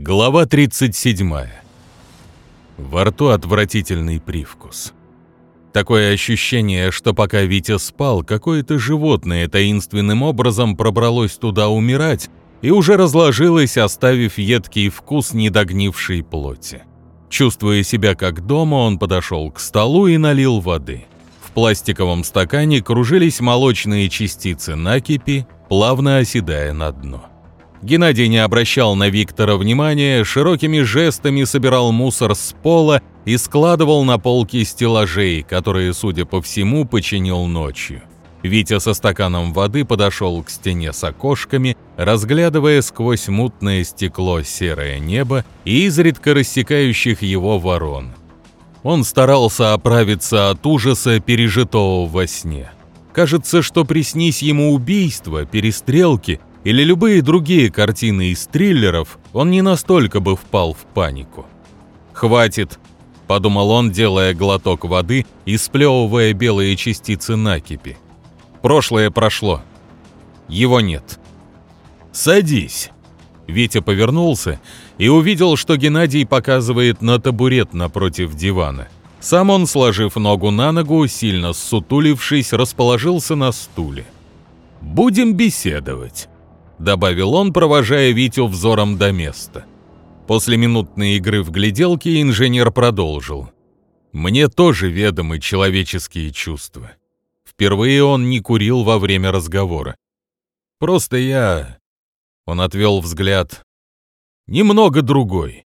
Глава 37. Во рту отвратительный привкус. Такое ощущение, что пока Витя спал, какое-то животное таинственным образом пробралось туда умирать и уже разложилось, оставив едкий вкус недогнившей плоти. Чувствуя себя как дома, он подошел к столу и налил воды. В пластиковом стакане кружились молочные частицы накипи, плавно оседая на дно. Геннадий не обращал на Виктора внимания, широкими жестами собирал мусор с пола и складывал на полки стеллажей, которые, судя по всему, починил ночью. Витя со стаканом воды подошел к стене с окошками, разглядывая сквозь мутное стекло серое небо и изредка рассекающих его ворон. Он старался оправиться от ужаса, пережитого во сне. Кажется, что приснись ему убийство, перестрелки или любые другие картины из триллеров, он не настолько бы впал в панику. «Хватит», — подумал он, делая глоток воды и сплевывая белые частицы накипи. «Прошлое прошло. Его нет». «Садись». Витя повернулся и увидел, что Геннадий показывает на табурет напротив дивана. Сам он, сложив ногу на ногу, сильно ссутулившись, расположился на стуле. «Будем беседовать». — добавил он, провожая Витю взором до места. После минутной игры в гляделки инженер продолжил. «Мне тоже ведомы человеческие чувства. Впервые он не курил во время разговора. Просто я...» Он отвел взгляд. «Немного другой».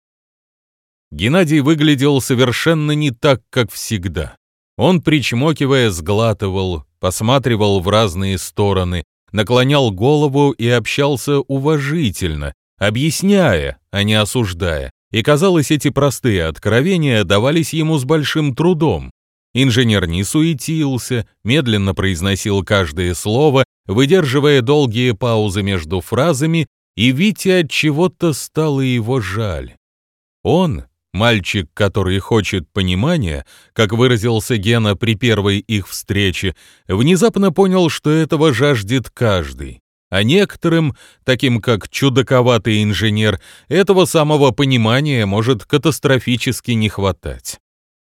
Геннадий выглядел совершенно не так, как всегда. Он, причмокивая, сглатывал, посматривал в разные стороны, наклонял голову и общался уважительно, объясняя, а не осуждая. И, казалось, эти простые откровения давались ему с большим трудом. Инженер не суетился, медленно произносил каждое слово, выдерживая долгие паузы между фразами, и Вите от чего-то стало его жаль. Он, Мальчик, который хочет понимания, как выразился Гена при первой их встрече, внезапно понял, что этого жаждет каждый. А некоторым, таким как чудаковатый инженер, этого самого понимания может катастрофически не хватать.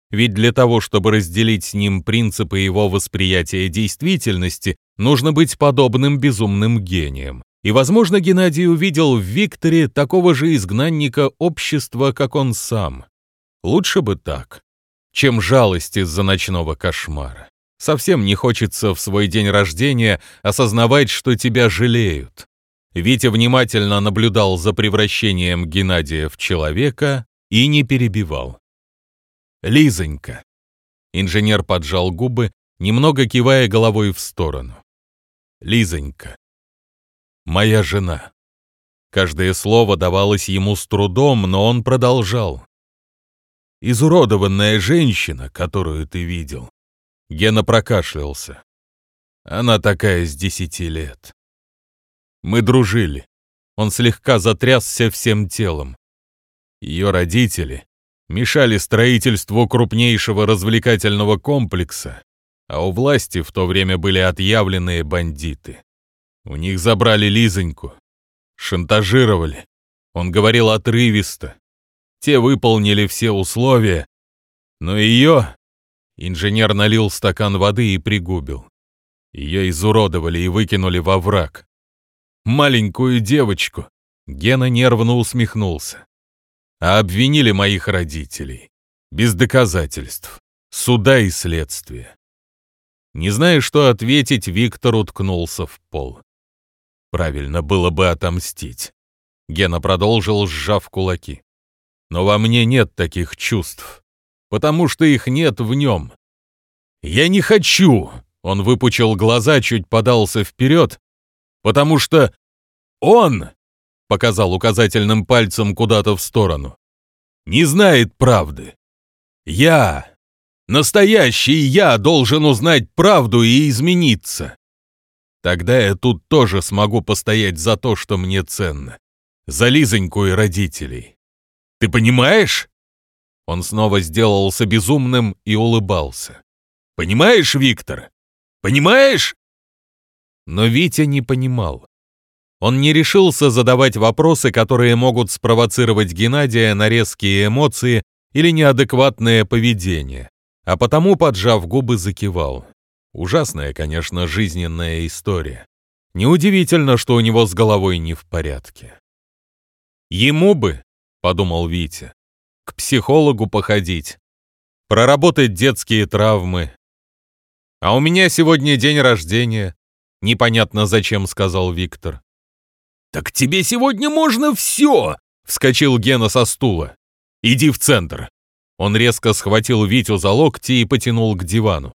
Ведь для того, чтобы разделить с ним принципы его восприятия действительности, нужно быть подобным безумным гением. И, возможно, Геннадий увидел в Викторе такого же изгнанника общества, как он сам. Лучше бы так, чем жалость из-за ночного кошмара. Совсем не хочется в свой день рождения осознавать, что тебя жалеют. Витя внимательно наблюдал за превращением Геннадия в человека и не перебивал. «Лизонька». Инженер поджал губы, немного кивая головой в сторону. «Лизонька, моя жена». Каждое слово давалось ему с трудом, но он продолжал. «Изуродованная женщина, которую ты видел». Гена прокашлялся. Она такая с десяти лет. Мы дружили. Он слегка затрясся всем телом. Ее родители мешали строительству крупнейшего развлекательного комплекса, а у власти в то время были отъявленные бандиты. У них забрали Лизоньку, шантажировали. Он говорил отрывисто. Те выполнили все условия, но ее... Инженер налил стакан воды и пригубил. Ее изуродовали и выкинули во враг. Маленькую девочку. Гена нервно усмехнулся. А обвинили моих родителей. Без доказательств. Суда и следствия. Не зная, что ответить, Виктор уткнулся в пол. Правильно было бы отомстить. Гена продолжил, сжав кулаки. Но во мне нет таких чувств, потому что их нет в нем. Я не хочу, он выпучил глаза, чуть подался вперед, потому что он, показал указательным пальцем куда-то в сторону, не знает правды. Я, настоящий я, должен узнать правду и измениться. Тогда я тут тоже смогу постоять за то, что мне ценно. За Лизоньку и родителей. Ты понимаешь?» Он снова сделался безумным и улыбался. «Понимаешь, Виктор? Понимаешь?» Но Витя не понимал. Он не решился задавать вопросы, которые могут спровоцировать Геннадия на резкие эмоции или неадекватное поведение, а потому, поджав губы, закивал. Ужасная, конечно, жизненная история. Неудивительно, что у него с головой не в порядке. «Ему бы», — подумал Витя, — «к психологу походить, проработать детские травмы. А у меня сегодня день рождения», — непонятно зачем сказал Виктор. «Так тебе сегодня можно все!» — вскочил Гена со стула. «Иди в центр». Он резко схватил Витю за локти и потянул к дивану.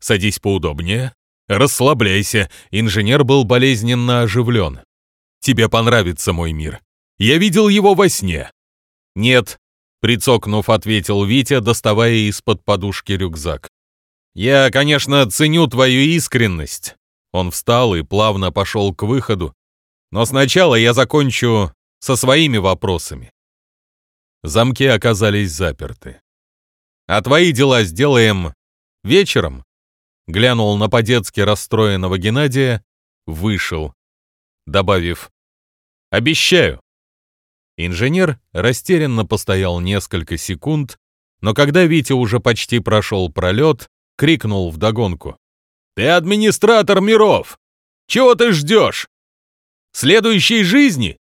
«Садись поудобнее. Расслабляйся». Инженер был болезненно оживлен. «Тебе понравится мой мир. Я видел его во сне». «Нет», — прицокнув, ответил Витя, доставая из-под подушки рюкзак. «Я, конечно, ценю твою искренность». Он встал и плавно пошел к выходу, но сначала я закончу со своими вопросами. Замки оказались заперты. А твои дела сделаем вечером. Глянул на по-детски расстроенного Геннадия, вышел, добавив «Обещаю». Инженер растерянно постоял несколько секунд, но когда Витя уже почти прошел пролет, крикнул вдогонку. «Ты администратор миров! Чего ты ждешь? следующей жизни.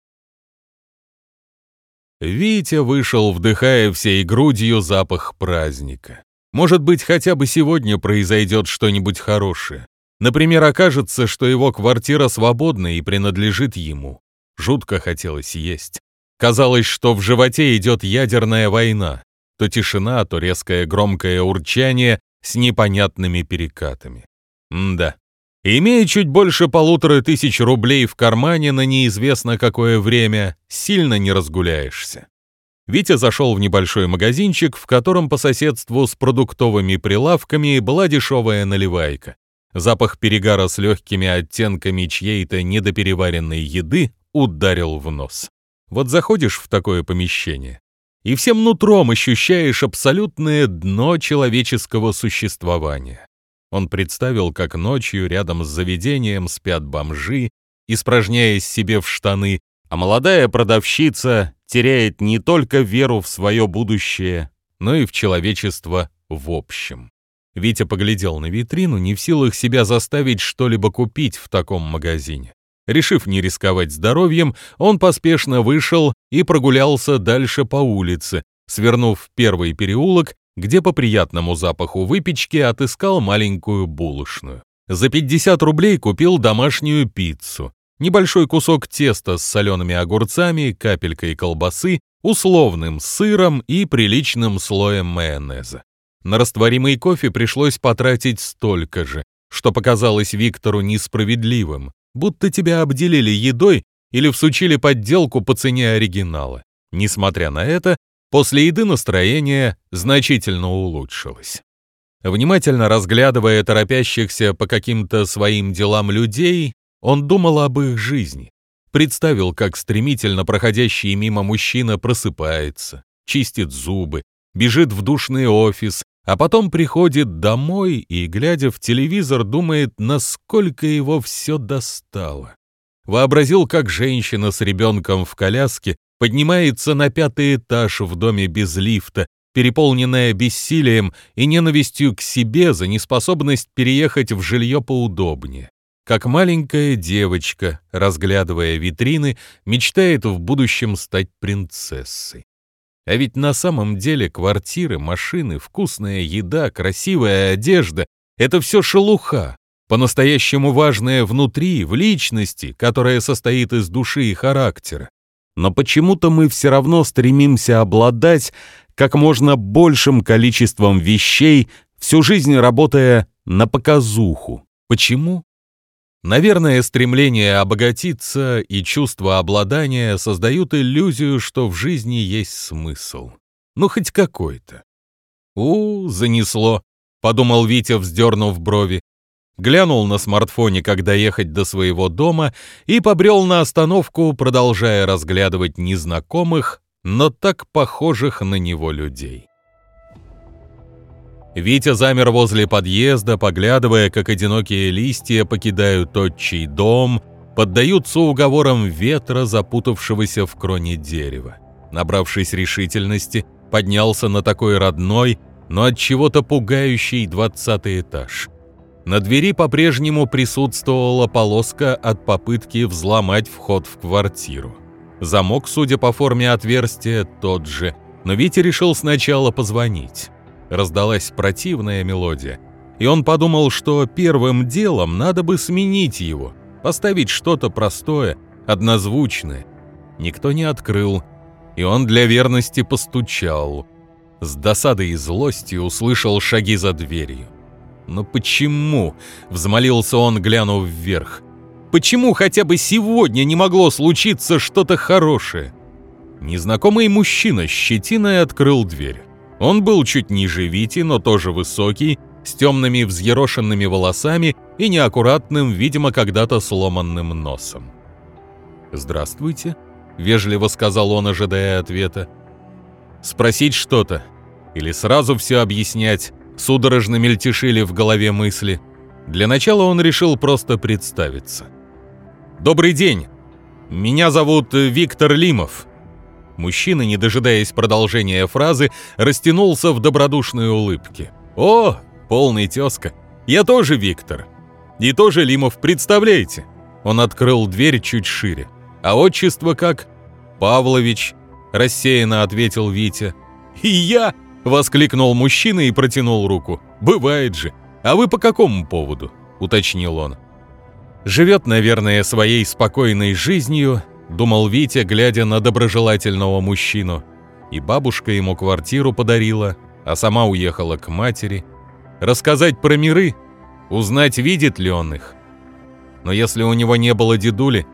Витя вышел, вдыхая всей грудью запах праздника. Может быть, хотя бы сегодня произойдет что-нибудь хорошее. Например, окажется, что его квартира свободна и принадлежит ему. Жутко хотелось есть. Казалось, что в животе идет ядерная война. То тишина, то резкое громкое урчание с непонятными перекатами. М да, Имея чуть больше полутора тысяч рублей в кармане на неизвестно какое время, сильно не разгуляешься. Витя зашел в небольшой магазинчик, в котором по соседству с продуктовыми прилавками была дешевая наливайка. Запах перегара с легкими оттенками чьей-то недопереваренной еды ударил в нос. Вот заходишь в такое помещение, и всем нутром ощущаешь абсолютное дно человеческого существования. Он представил, как ночью рядом с заведением спят бомжи, испражняясь себе в штаны, а молодая продавщица теряет не только веру в свое будущее, но и в человечество в общем. Витя поглядел на витрину, не в силах себя заставить что-либо купить в таком магазине. Решив не рисковать здоровьем, он поспешно вышел и прогулялся дальше по улице, свернув в первый переулок где по приятному запаху выпечки отыскал маленькую булочную. За 50 рублей купил домашнюю пиццу, небольшой кусок теста с солеными огурцами, капелькой колбасы, условным сыром и приличным слоем майонеза. На растворимый кофе пришлось потратить столько же, что показалось Виктору несправедливым, будто тебя обделили едой или всучили подделку по цене оригинала. Несмотря на это, После еды настроение значительно улучшилось. Внимательно разглядывая торопящихся по каким-то своим делам людей, он думал об их жизни. Представил, как стремительно проходящий мимо мужчина просыпается, чистит зубы, бежит в душный офис, а потом приходит домой и, глядя в телевизор, думает, насколько его все достало. Вообразил, как женщина с ребенком в коляске поднимается на пятый этаж в доме без лифта, переполненная бессилием и ненавистью к себе за неспособность переехать в жилье поудобнее. Как маленькая девочка, разглядывая витрины, мечтает в будущем стать принцессой. А ведь на самом деле квартиры, машины, вкусная еда, красивая одежда — это все шелуха, по-настоящему важное внутри, в личности, которая состоит из души и характера но почему-то мы все равно стремимся обладать как можно большим количеством вещей, всю жизнь работая на показуху. Почему? Наверное, стремление обогатиться и чувство обладания создают иллюзию, что в жизни есть смысл. Ну, хоть какой-то. «У, занесло», — подумал Витя, вздернув брови глянул на смартфоне, когда ехать до своего дома, и побрел на остановку, продолжая разглядывать незнакомых, но так похожих на него людей. Витя замер возле подъезда, поглядывая, как одинокие листья покидают отчий дом, поддаются уговорам ветра, запутавшегося в кроне дерева. Набравшись решительности, поднялся на такой родной, но от чего-то пугающий двадцатый этаж. На двери по-прежнему присутствовала полоска от попытки взломать вход в квартиру. Замок, судя по форме отверстия, тот же, но Витя решил сначала позвонить. Раздалась противная мелодия, и он подумал, что первым делом надо бы сменить его, поставить что-то простое, однозвучное. Никто не открыл, и он для верности постучал. С досадой и злостью услышал шаги за дверью. «Но почему?» — взмолился он, глянув вверх. «Почему хотя бы сегодня не могло случиться что-то хорошее?» Незнакомый мужчина с щетиной открыл дверь. Он был чуть ниже Вити, но тоже высокий, с темными взъерошенными волосами и неаккуратным, видимо, когда-то сломанным носом. «Здравствуйте», — вежливо сказал он, ожидая ответа. «Спросить что-то? Или сразу все объяснять?» Судорожно мельтешили в голове мысли. Для начала он решил просто представиться. «Добрый день! Меня зовут Виктор Лимов». Мужчина, не дожидаясь продолжения фразы, растянулся в добродушной улыбке. «О, полный тезка! Я тоже Виктор. И тоже Лимов, представляете?» Он открыл дверь чуть шире. «А отчество как?» «Павлович», — рассеянно ответил Витя. «И я!» — воскликнул мужчина и протянул руку. «Бывает же. А вы по какому поводу?» — уточнил он. «Живет, наверное, своей спокойной жизнью», — думал Витя, глядя на доброжелательного мужчину. И бабушка ему квартиру подарила, а сама уехала к матери. Рассказать про миры? Узнать, видит ли он их? Но если у него не было дедули,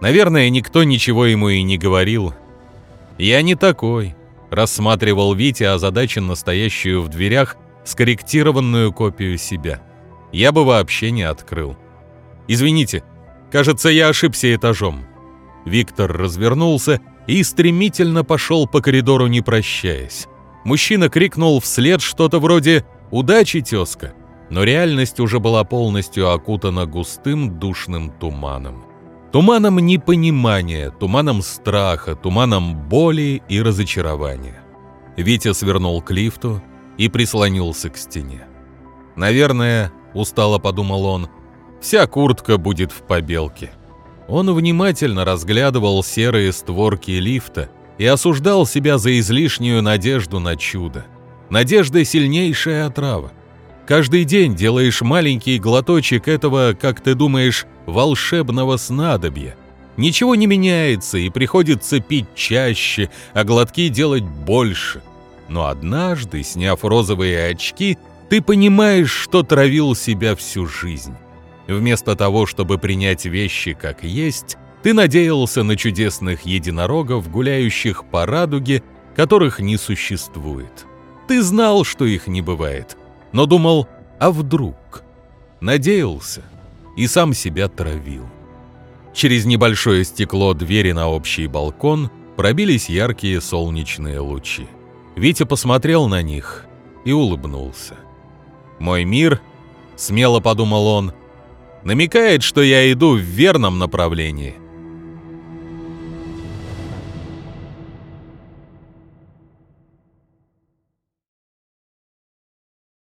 наверное, никто ничего ему и не говорил. «Я не такой», — рассматривал Витя озадачен настоящую в дверях скорректированную копию себя. «Я бы вообще не открыл». «Извините, кажется, я ошибся этажом». Виктор развернулся и стремительно пошел по коридору, не прощаясь. Мужчина крикнул вслед что-то вроде «Удачи, тезка!», но реальность уже была полностью окутана густым душным туманом. Туманом непонимания, туманом страха, туманом боли и разочарования. Витя свернул к лифту и прислонился к стене. «Наверное, — устало подумал он, — вся куртка будет в побелке». Он внимательно разглядывал серые створки лифта и осуждал себя за излишнюю надежду на чудо. Надежда — сильнейшая отрава. Каждый день делаешь маленький глоточек этого, как ты думаешь, волшебного снадобья. Ничего не меняется, и приходится пить чаще, а глотки делать больше. Но однажды, сняв розовые очки, ты понимаешь, что травил себя всю жизнь. Вместо того, чтобы принять вещи как есть, ты надеялся на чудесных единорогов, гуляющих по радуге, которых не существует. Ты знал, что их не бывает, но думал, а вдруг? Надеялся и сам себя травил. Через небольшое стекло двери на общий балкон пробились яркие солнечные лучи. Витя посмотрел на них и улыбнулся. «Мой мир», — смело подумал он, — намекает, что я иду в верном направлении.